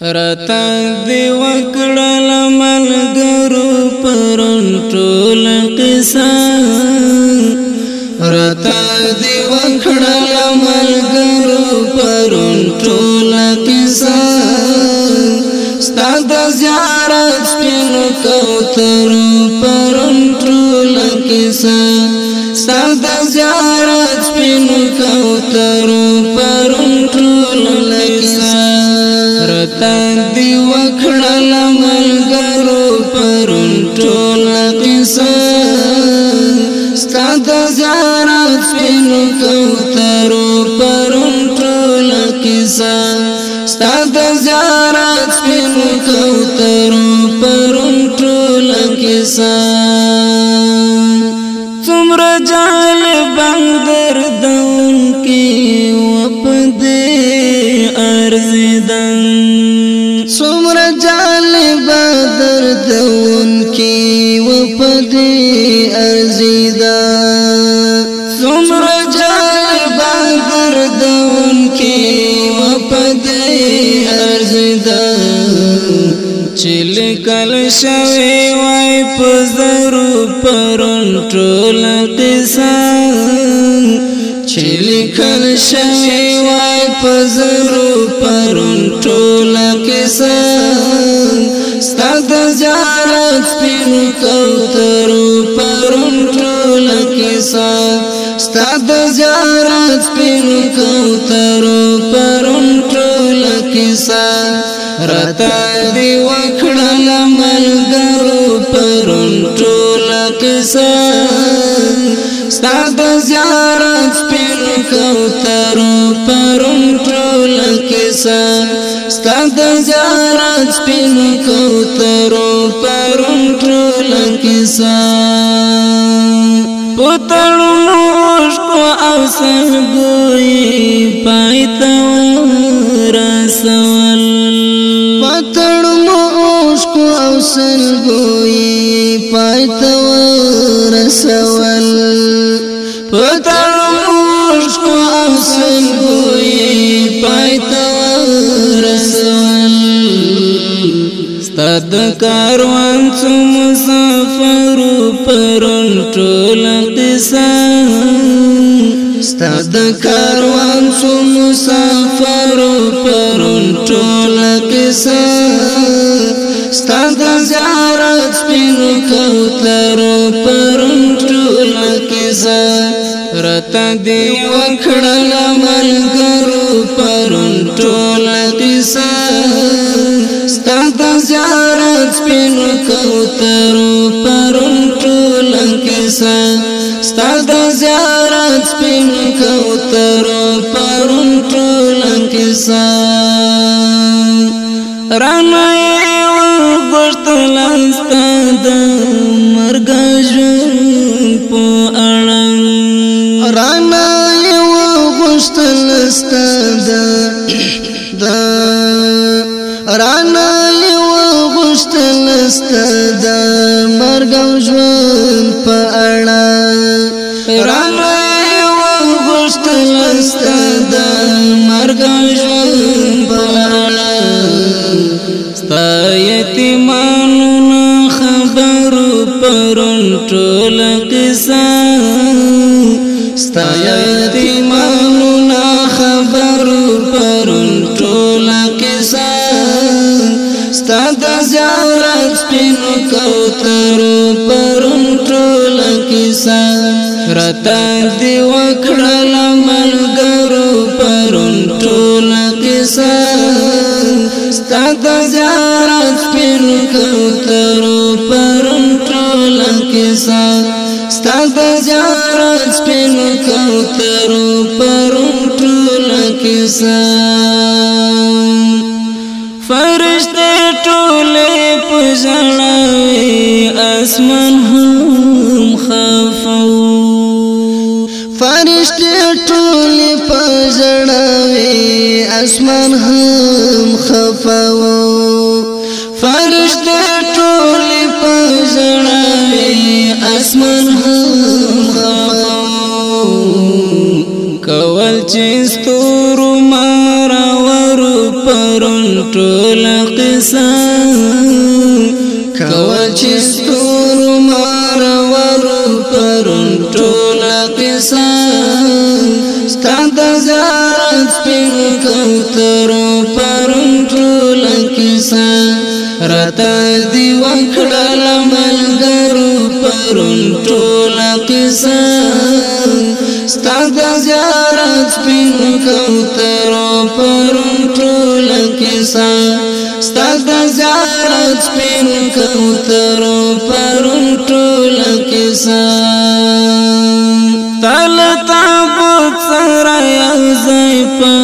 رتا دی وکړل ملګرو پرون ټول قصه رتا دی وکړل ملګرو پرون ټول قصه ستاد زیارت پینو کوتر پرون ټول قصه ستاد زیارت پینو کوتر پرون دی وکړل ملګرو پرون ټول قصه ستاد زارا سپینو کوترو پرون ټول قصه ستاد زارا سپینو کوترو پرون ټول قصه څومره جالب بندر دون کې دومره جالب دردون کی و پدې ارزیدا دومره جالب دردون کی و پدې ارزیدا چل کل شوي وای په زرو پرون ټول قصه چې لیکل شوی وای پزرو پرون ټول کیسه ستاد جارت سپین کوترو پرون ټول کیسه ستاد جارت سپین کوترو پرون ټول کیسه رتا دی وکړل ملګرو پرون ټول کیسه ستاد د زارات سپین کوترو پرون ټول کیسه پتړو موش کو او سګوي پایتو رسول پتړو موش کو او سګوي پایتو رسول پتړو موش کو او سګوي پایتو ستا د کاروان څو مسافر پرون ټول قصه ستا د کاروان څو مسافر پرون ټول قصه ستا د زیارت سپینو کوتر پرون ټول قصه رتا دی وکړل ملګرو پرون ټول قصه دلته زیارت سپین کوتر پرون ټول کیسه ستاسو زیارت سپین کوتر پرون ټول کیسه رانه ورغتلان ستاد مرګ ژوند په اړه رانه ورغتلان ستاد د مرګ او ژوند په اړه قران او غوښتل ستاسو د مرګ او ژوند په اړه ستایته مانو خبرو پرون ټول کیسه ستایته کوترو پرون ټول کیسه رتا دی وکړل ملګرو پرون ټول کیسه ستاد زیارت پین کوترو پرون ټول کیسه ستاد زیارت پین کوترو پرون ټول کیسه فرشتہ پژړوي اسمان هم خفاو فرشتي ټول پژړوي اسمان هم خفاو فرشتي ټول پژړوي اسمان هم خفاو کول چې سپین کوتر پرون ټول کیسه راته دی وکړل ملګرو پرون ټول کیسه ستاسو زیارت سپین کوتر پرون ټول کیسه ستاسو زیارت سپین کوتر پرون ټول کیسه تل تا بوت سره راځي په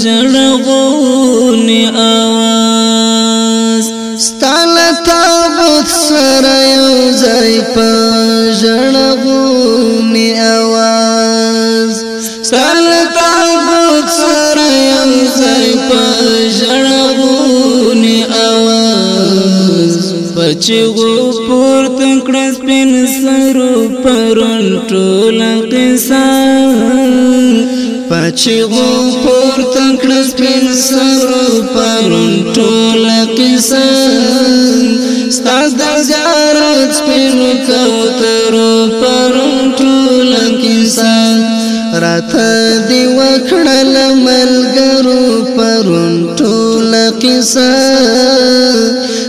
ژړغونی आवाज ستاله تابوت سره یو ځای په ژړغونی आवाज ستاله تابوت سره یو ځای په ژړغونی आवाज بچو پورته کړه سپین سرو پرون ټول قصه پچغو پور تکړس پن سرو پرون ټول کیسه ستاس د زیارت پن کوترو پرون ټول کیسه راته دی وکړل ملګرو پرون کیسه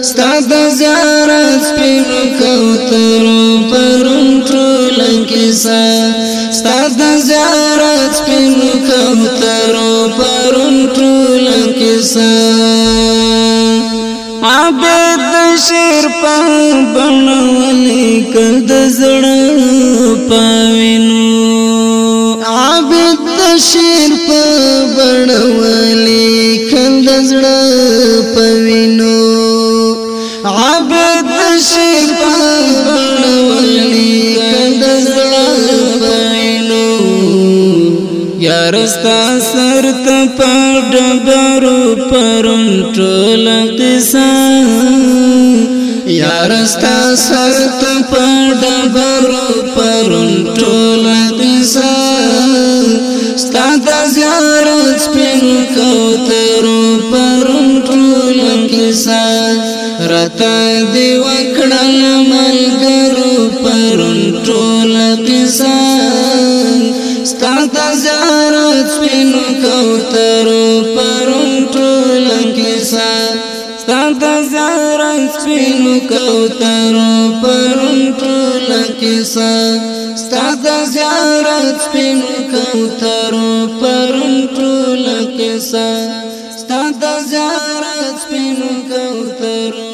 ستاد زیارت سپین کوتر پرون ټول کیسه ستاد زیارت سپین کوتر پرون ټول کیسه عبد شیر په بنونی کد زړه پوي زړه پوینو عبد شي پرولي کند زړه پوینو یار ستا سر ته پډبرو پرون ټول قصه یار ستا سر ته پډبرو پرون ټول قصه ستا د زیارت سپین کو احسان رتا دی وکړل ملګرو پرون ټول قسان ستات زارت سپین کوتر پرون ټول قسان ستات زارت سپین کوتر پرون ټول قسان ستات زارت سپین کوتر پرون ټول قسان kautar